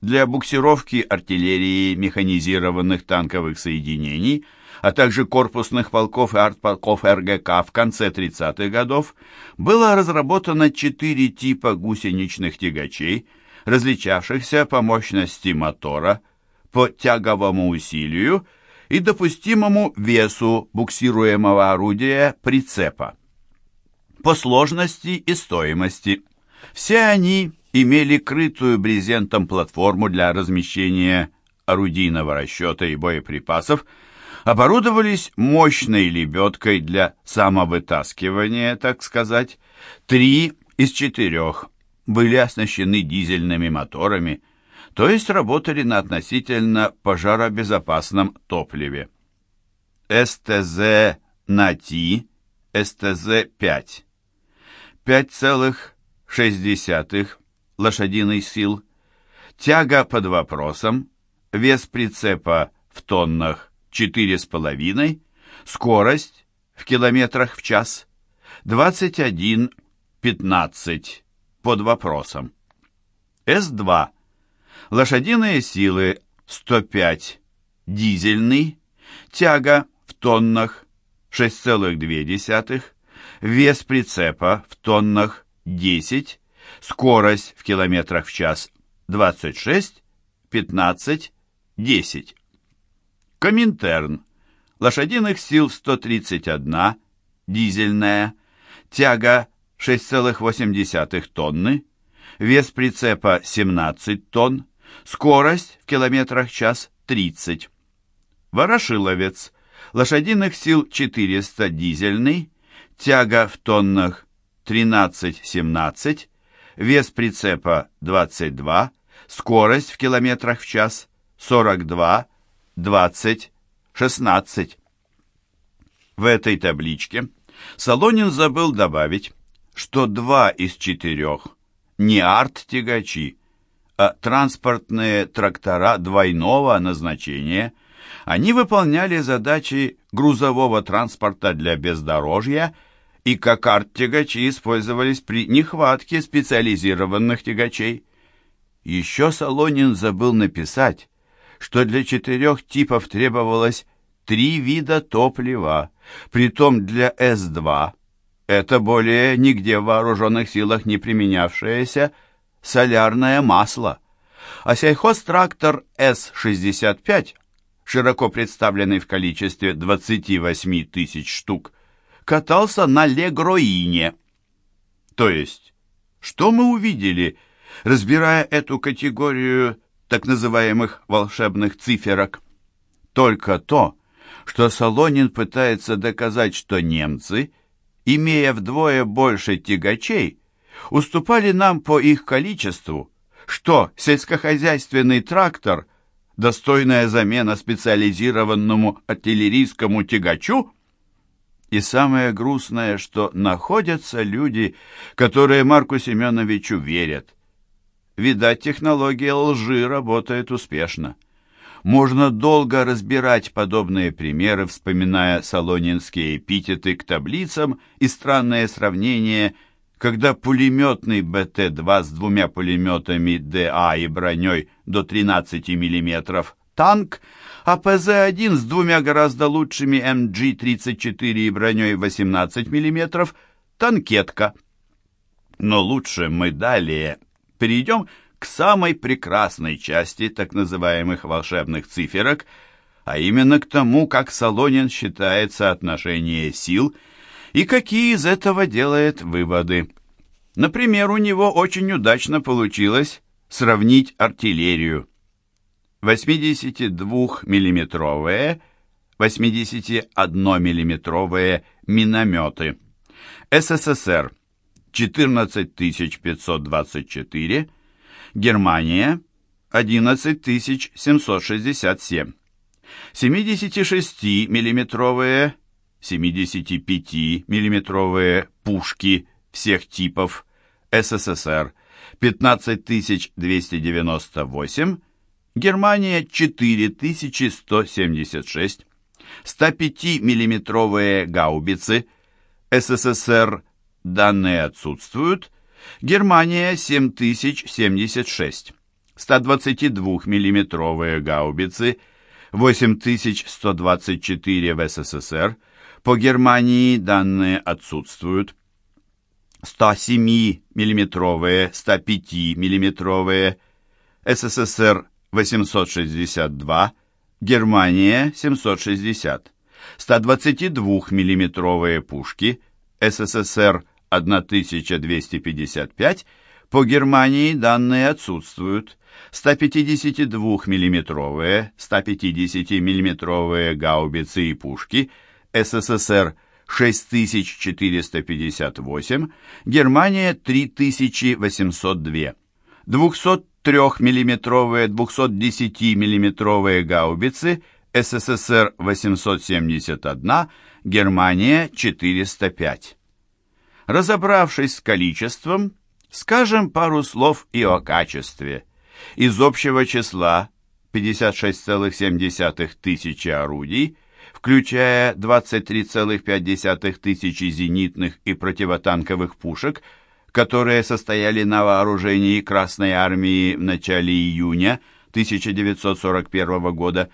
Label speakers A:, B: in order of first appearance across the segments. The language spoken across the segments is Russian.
A: для буксировки артиллерии механизированных танковых соединений, а также корпусных полков и артполков РГК в конце 30-х годов, было разработано четыре типа гусеничных тягачей, различавшихся по мощности мотора, по тяговому усилию и допустимому весу буксируемого орудия прицепа. По сложности и стоимости. Все они имели крытую брезентом платформу для размещения орудийного расчета и боеприпасов, оборудовались мощной лебедкой для самовытаскивания, так сказать. Три из четырех были оснащены дизельными моторами, то есть работали на относительно пожаробезопасном топливе. СТЗ НАТИ, СТЗ-5. 5,6 лошадиных сил, тяга под вопросом, вес прицепа в тоннах 4,5, скорость в километрах в час 21-15 под вопросом. С2. Лошадиные силы 105, дизельный, тяга в тоннах 6,2, вес прицепа в тоннах 10, скорость в километрах в час 26, 15, 10. Коминтерн. Лошадиных сил 131, дизельная, тяга 6,8 тонны, вес прицепа 17 тонн, скорость в километрах в час 30. Ворошиловец. Лошадиных сил 400 дизельный, тяга в тоннах 13-17, вес прицепа 22, скорость в километрах в час 42, 20, 16. В этой табличке Солонин забыл добавить, что два из четырех не арт-тягачи, а транспортные трактора двойного назначения. Они выполняли задачи грузового транспорта для бездорожья и как арт-тягачи использовались при нехватке специализированных тягачей. Еще Солонин забыл написать, что для четырех типов требовалось три вида топлива, притом для С-2, это более нигде в вооруженных силах не применявшееся солярное масло. А сельхозтрактор С-65, широко представленный в количестве 28 тысяч штук, катался на легроине. То есть, что мы увидели, разбирая эту категорию так называемых волшебных циферок? Только то, что Солонин пытается доказать, что немцы, имея вдвое больше тягачей, уступали нам по их количеству, что сельскохозяйственный трактор – достойная замена специализированному артиллерийскому тягачу – и самое грустное, что находятся люди, которые Марку Семеновичу верят. Видать, технология лжи работает успешно. Можно долго разбирать подобные примеры, вспоминая салонинские эпитеты к таблицам и странное сравнение, когда пулеметный БТ-2 с двумя пулеметами ДА и броней до 13 мм танк – а ПЗ-1 с двумя гораздо лучшими МГ-34 и броней 18 мм – танкетка. Но лучше мы далее перейдем к самой прекрасной части так называемых волшебных циферок, а именно к тому, как Солонин считает соотношение сил и какие из этого делает выводы. Например, у него очень удачно получилось сравнить артиллерию. 82-миллиметровые, 81-миллиметровые минометы. СССР 14524, Германия 11767. 76-миллиметровые, 75-миллиметровые пушки всех типов СССР 15298, Германия 4176, 105-миллиметровые гаубицы, СССР данные отсутствуют, Германия 7076, 122 миллиметровые гаубицы. 8124 в СССР, по Германии данные отсутствуют. 107 миллиметровые 105 миллиметровые. СССР 862, Германия 760. 122 миллиметровые пушки СССР 1255, по Германии данные отсутствуют. 152 миллиметровые 150 миллиметровые гаубицы и пушки СССР 6458, Германия 3802. 203 миллиметровые 210 миллиметровые гаубицы СССР 871, Германия 405. Разобравшись с количеством, скажем пару слов и о качестве. Из общего числа 56,7 тысячи орудий, включая 23,5 тысячи зенитных и противотанковых пушек, которые состояли на вооружении Красной Армии в начале июня 1941 года,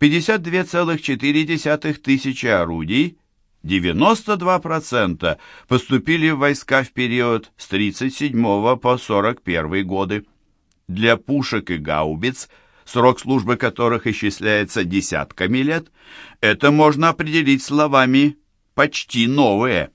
A: 52,4 тысячи орудий, 92% поступили в войска в период с 37 по 41 годы. Для пушек и гаубиц, срок службы которых исчисляется десятками лет, это можно определить словами «почти новые».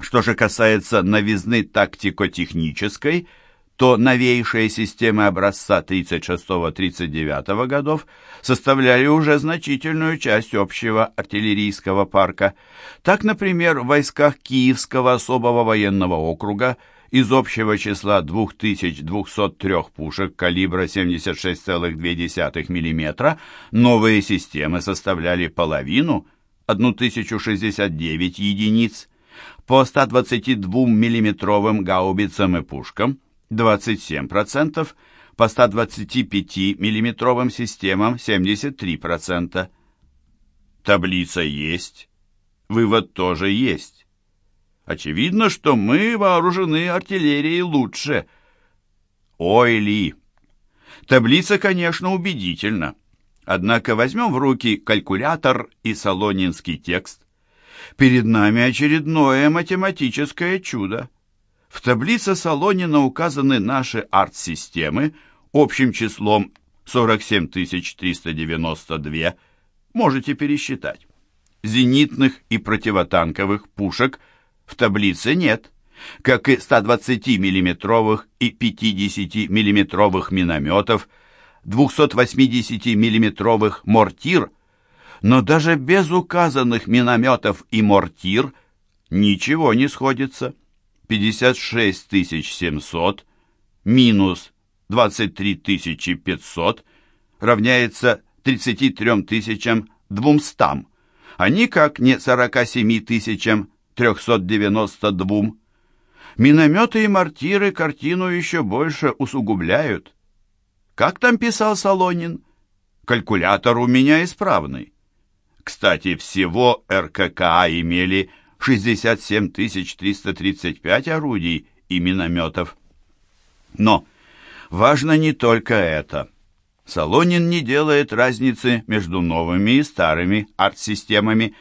A: Что же касается новизны тактико-технической – то новейшие системы образца 36-39 годов составляли уже значительную часть общего артиллерийского парка. Так, например, в войсках Киевского особого военного округа из общего числа 2203 пушек калибра 76,2 мм новые системы составляли половину, 1069 единиц. По 122 миллиметровым гаубицам и пушкам 27%, по 125 миллиметровым системам 73%. Таблица есть, вывод тоже есть. Очевидно, что мы вооружены артиллерией лучше. Ой ли! Таблица, конечно, убедительна. Однако возьмем в руки калькулятор и солонинский текст. Перед нами очередное математическое чудо. В таблице Солонина указаны наши арт-системы общим числом 47392. Можете пересчитать. Зенитных и противотанковых пушек в таблице нет, как и 120 миллиметровых и 50 миллиметровых минометов, 280 миллиметровых мортир, но даже без указанных минометов и мортир ничего не сходится. 56 700 минус 23 500 равняется 33 200, а никак не 47 392. Минометы и мортиры картину еще больше усугубляют. Как там писал Солонин? Калькулятор у меня исправный. Кстати, всего РККА имели 67 335 орудий и минометов. Но важно не только это. Солонин не делает разницы между новыми и старыми арт-системами,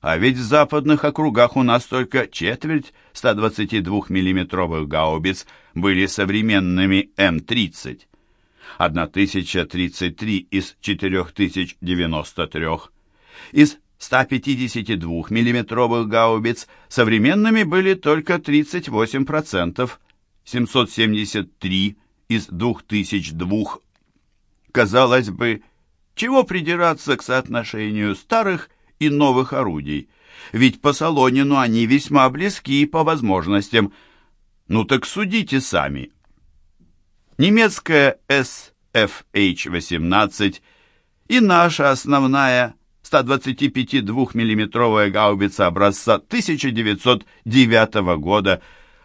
A: а ведь в западных округах у нас только четверть 122 миллиметровых гаубиц были современными М-30. 1033 из 4093. Из 152 миллиметровых гаубиц современными были только 38%, 773 из 2002. Казалось бы, чего придираться к соотношению старых и новых орудий? Ведь по Солонину они весьма близки по возможностям. Ну так судите сами. Немецкая SFH-18 и наша основная 125 двухмиллиметровая гаубица образца 1909 года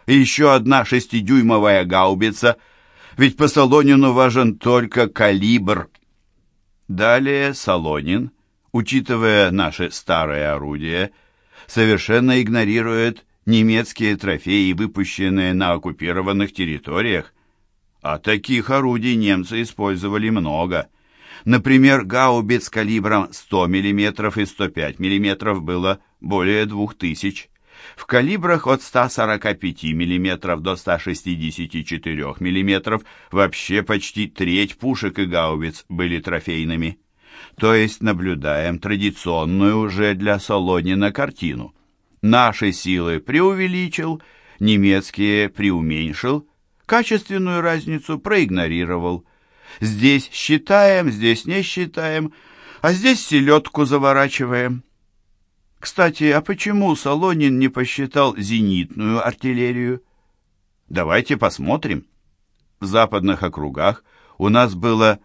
A: и еще одна шестидюймовая гаубица, ведь по Солонину важен только калибр. Далее Солонин, учитывая наши старые орудия, совершенно игнорирует немецкие трофеи, выпущенные на оккупированных территориях. А таких орудий немцы использовали много. Например, гаубиц калибром 100 мм и 105 мм было более 2000 в калибрах от 145 мм до 164 мм вообще почти треть пушек и гаубиц были трофейными. То есть наблюдаем традиционную уже для Солонина картину. Наши силы преувеличил, немецкие преуменьшил, качественную разницу проигнорировал. Здесь считаем, здесь не считаем, а здесь селедку заворачиваем. Кстати, а почему Солонин не посчитал зенитную артиллерию? Давайте посмотрим. В западных округах у нас было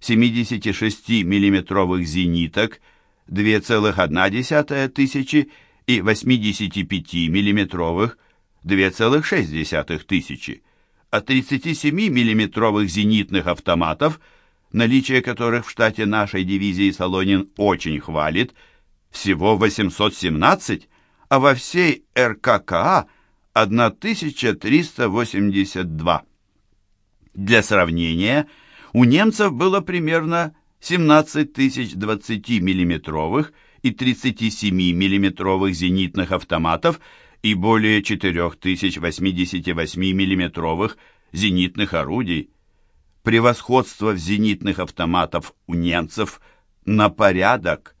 A: 76-миллиметровых зениток 2,1 тысячи и 85-миллиметровых 2,6 тысячи, а 37-миллиметровых зенитных автоматов, наличие которых в штате нашей дивизии Солонин очень хвалит – всего 817, а во всей РККА 1382. Для сравнения, у немцев было примерно 17 тысяч 20-миллиметровых и 37-миллиметровых зенитных автоматов и более 4 тысяч 88-миллиметровых зенитных орудий. Превосходство в зенитных автоматов у немцев на порядок –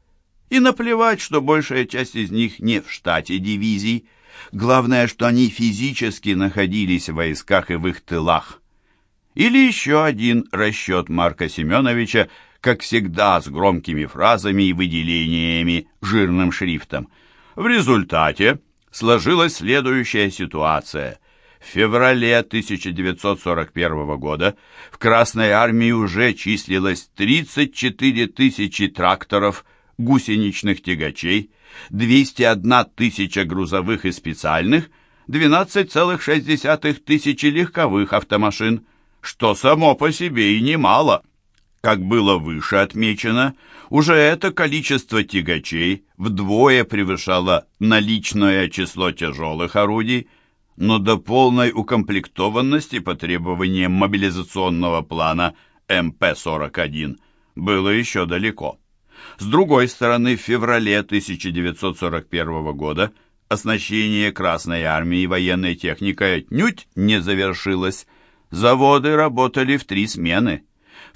A: и наплевать, что большая часть из них не в штате дивизий. Главное, что они физически находились в войсках и в их тылах. Или еще один расчет Марка Семеновича, как всегда, с громкими фразами и выделениями жирным шрифтом. В результате сложилась следующая ситуация. В феврале 1941 года в Красной армии уже числилось 34 тысячи тракторов, гусеничных тягачей, 201 тысяча грузовых и специальных, 12,6 тысячи легковых автомашин, что само по себе и немало. Как было выше отмечено, уже это количество тягачей вдвое превышало наличное число тяжелых орудий, но до полной укомплектованности по требованиям мобилизационного плана МП-41 было еще далеко. С другой стороны, в феврале 1941 года оснащение Красной Армии военной техникой отнюдь не завершилось. Заводы работали в три смены.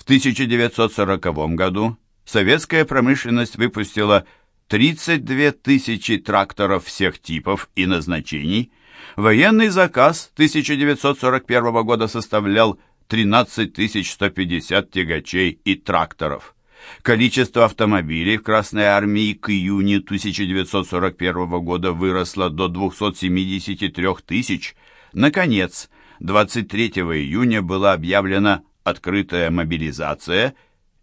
A: В 1940 году советская промышленность выпустила 32 тысячи тракторов всех типов и назначений. Военный заказ 1941 года составлял 13 150 тягачей и тракторов. Количество автомобилей в Красной армии к июню 1941 года выросло до 273 тысяч. Наконец, 23 июня была объявлена открытая мобилизация,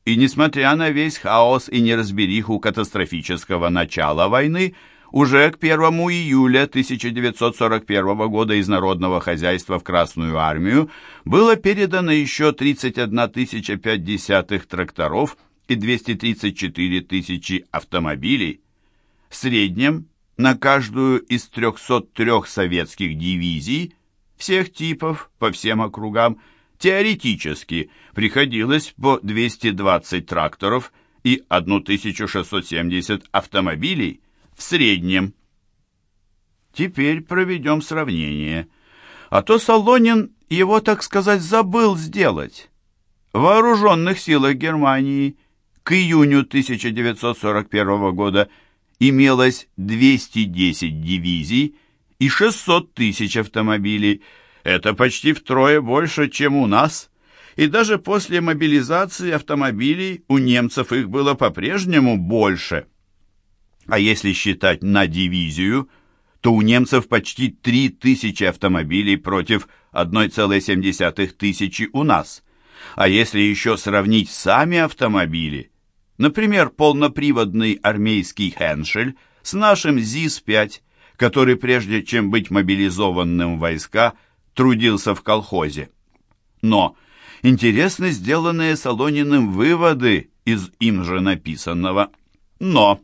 A: и, несмотря на весь хаос и неразбериху катастрофического начала войны, уже к 1 июля 1941 года из народного хозяйства в Красную армию было передано еще 31 050 тракторов – и 234 тысячи автомобилей. В среднем на каждую из 303 советских дивизий всех типов по всем округам теоретически приходилось по 220 тракторов и 1670 автомобилей в среднем. Теперь проведем сравнение. А то Солонин его, так сказать, забыл сделать. В вооруженных силах Германии к июню 1941 года имелось 210 дивизий и 600 тысяч автомобилей. Это почти втрое больше, чем у нас. И даже после мобилизации автомобилей у немцев их было по-прежнему больше. А если считать на дивизию, то у немцев почти 3000 автомобилей против 1,7 тысячи у нас. А если еще сравнить сами автомобили, Например, полноприводный армейский Хеншель с нашим ЗИС-5, который прежде чем быть мобилизованным в войска, трудился в колхозе. Но интересны сделанные Солониным выводы из им же написанного. Но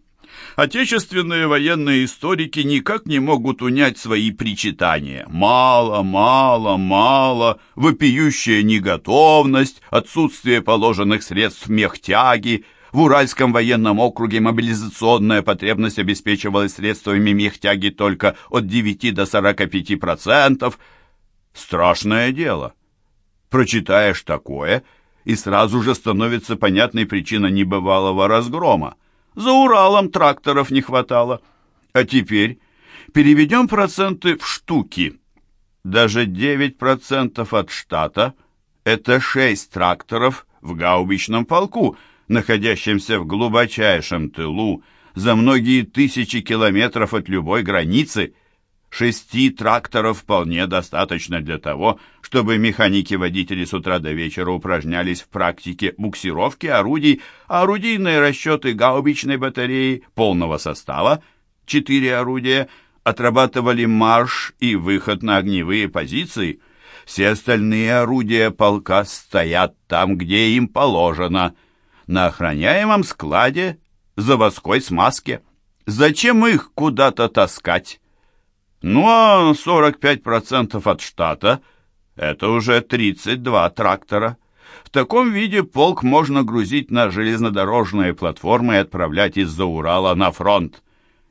A: Отечественные военные историки никак не могут унять свои причитания. Мало, мало, мало, вопиющая неготовность, отсутствие положенных средств мехтяги. В Уральском военном округе мобилизационная потребность обеспечивалась средствами мехтяги только от 9 до 45%. Страшное дело. Прочитаешь такое, и сразу же становится понятной причина небывалого разгрома. За Уралом тракторов не хватало. А теперь переведем проценты в штуки. Даже 9% от штата – это 6 тракторов в гаубичном полку, находящемся в глубочайшем тылу, за многие тысячи километров от любой границы – Шести тракторов вполне достаточно для того, чтобы механики-водители с утра до вечера упражнялись в практике буксировки орудий, а орудийные расчеты гаубичной батареи полного состава, четыре орудия, отрабатывали марш и выход на огневые позиции. Все остальные орудия полка стоят там, где им положено, на охраняемом складе заводской смазке. Зачем их куда-то таскать? Ну а 45% от штата – это уже 32 трактора. В таком виде полк можно грузить на железнодорожные платформы и отправлять из-за Урала на фронт.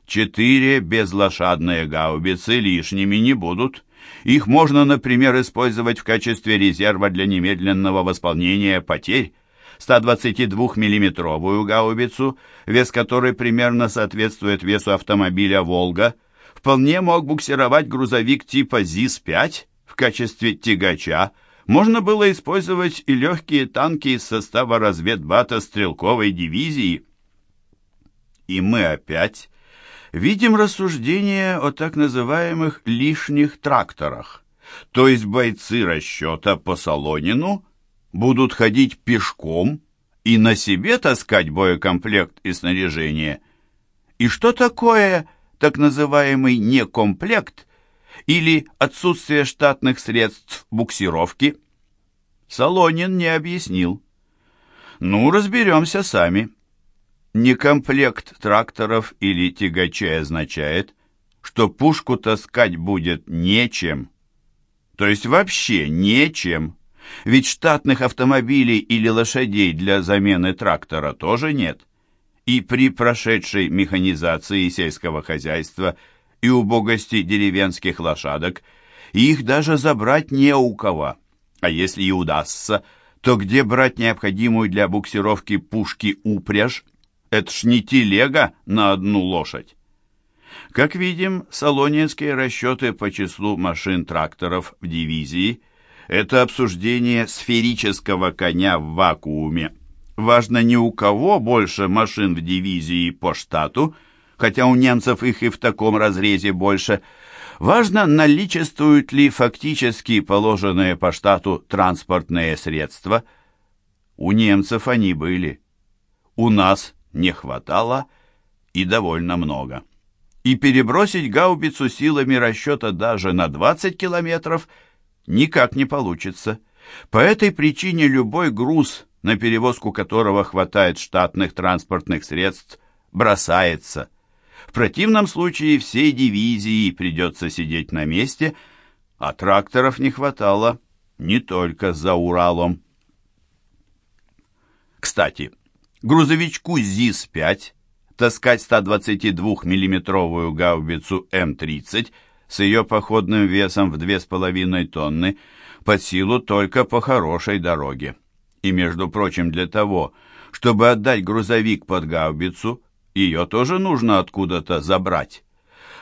A: Четыре безлошадные гаубицы лишними не будут. Их можно, например, использовать в качестве резерва для немедленного восполнения потерь. 122-миллиметровую гаубицу, вес которой примерно соответствует весу автомобиля «Волга», вполне мог буксировать грузовик типа ЗИС-5 в качестве тягача, можно было использовать и легкие танки из состава разведбата стрелковой дивизии. И мы опять видим рассуждение о так называемых лишних тракторах, то есть бойцы расчета по Солонину будут ходить пешком и на себе таскать боекомплект и снаряжение. И что такое так называемый некомплект или отсутствие штатных средств буксировки? Солонин не объяснил. Ну, разберемся сами. Некомплект тракторов или тягачей означает, что пушку таскать будет нечем. То есть вообще нечем. Ведь штатных автомобилей или лошадей для замены трактора тоже нет и при прошедшей механизации сельского хозяйства и убогости деревенских лошадок их даже забрать не у кого. А если и удастся, то где брать необходимую для буксировки пушки упряжь? Это ж не телега на одну лошадь. Как видим, салонинские расчеты по числу машин-тракторов в дивизии – это обсуждение сферического коня в вакууме – Важно не у кого больше машин в дивизии по штату, хотя у немцев их и в таком разрезе больше. Важно, наличествуют ли фактически положенные по штату транспортные средства. У немцев они были. У нас не хватало и довольно много. И перебросить гаубицу силами расчета даже на 20 километров никак не получится. По этой причине любой груз – на перевозку которого хватает штатных транспортных средств, бросается. В противном случае всей дивизии придется сидеть на месте, а тракторов не хватало не только за Уралом. Кстати, грузовичку ЗИС-5 таскать 122-миллиметровую гаубицу М-30 с ее походным весом в 2,5 тонны под силу только по хорошей дороге. И, между прочим, для того, чтобы отдать грузовик под гаубицу, ее тоже нужно откуда-то забрать.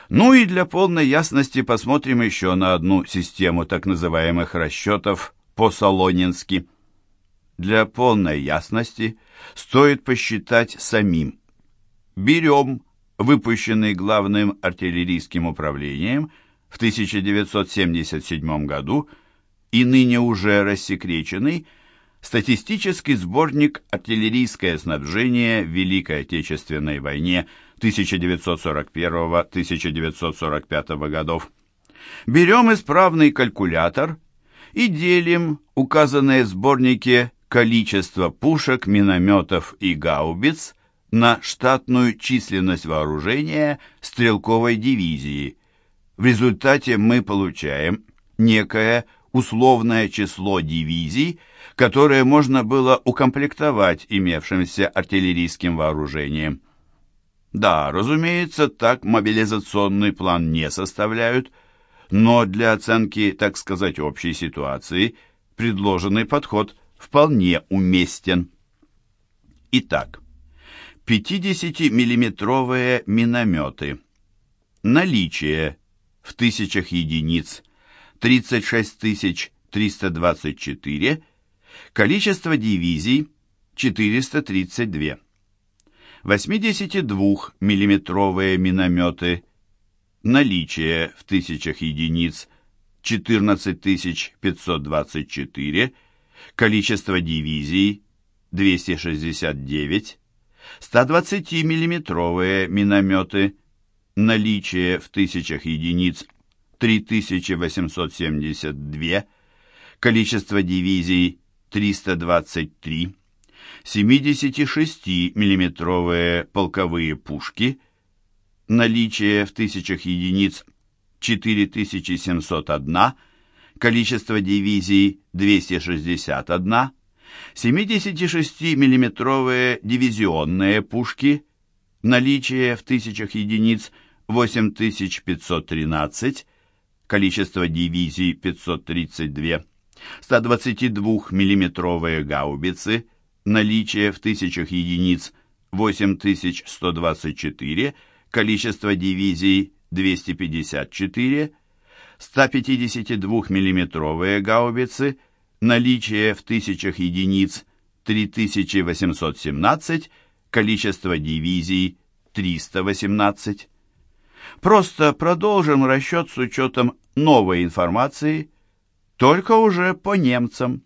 A: Ну и для полной ясности посмотрим еще на одну систему так называемых расчетов по-солонински. Для полной ясности стоит посчитать самим. Берем выпущенный главным артиллерийским управлением в 1977 году и ныне уже рассекреченный Статистический сборник «Артиллерийское снабжение в Великой Отечественной войне 1941-1945 годов». Берем исправный калькулятор и делим указанное в сборнике количество пушек, минометов и гаубиц на штатную численность вооружения стрелковой дивизии. В результате мы получаем некое условное число дивизий, которое можно было укомплектовать имевшимся артиллерийским вооружением. Да, разумеется, так мобилизационный план не составляют, но для оценки, так сказать, общей ситуации предложенный подход вполне уместен. Итак, 50-миллиметровые минометы. Наличие в тысячах единиц 36 324, количество дивизий 432. 82-миллиметровые минометы, наличие в тысячах единиц 14 524, количество дивизий 269, 120-миллиметровые минометы, наличие в тысячах единиц 3872, количество дивизий 323, 76-миллиметровые полковые пушки, наличие в тысячах единиц 4701, количество дивизий 261, 76-миллиметровые дивизионные пушки, наличие в тысячах единиц 8513, количество дивизий 532, 122-миллиметровые гаубицы, наличие в тысячах единиц 8124, количество дивизий 254, 152-миллиметровые гаубицы, наличие в тысячах единиц 3817, количество дивизий 318. Просто продолжим расчет с учетом новой информации, только уже по немцам.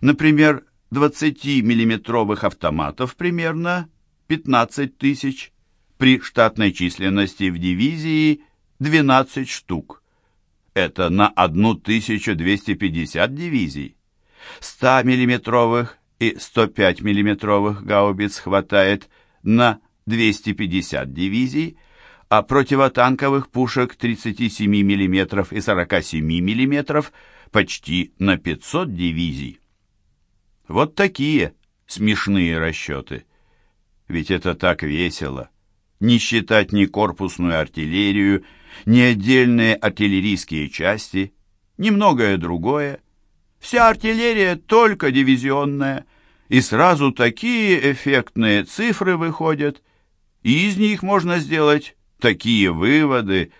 A: Например, 20-миллиметровых автоматов примерно 15 тысяч, при штатной численности в дивизии 12 штук. Это на 1250 дивизий. 100-миллиметровых и 105-миллиметровых гаубиц хватает на 250 дивизий, а противотанковых пушек 37 мм и 47 мм почти на 500 дивизий. Вот такие смешные расчеты. Ведь это так весело. Не считать ни корпусную артиллерию, ни отдельные артиллерийские части, ни многое другое. Вся артиллерия только дивизионная, и сразу такие эффектные цифры выходят, и из них можно сделать такие выводы,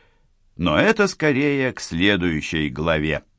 A: но это скорее к следующей главе.